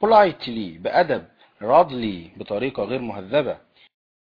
politely بأدب rudely بطريقة غير مهذبة.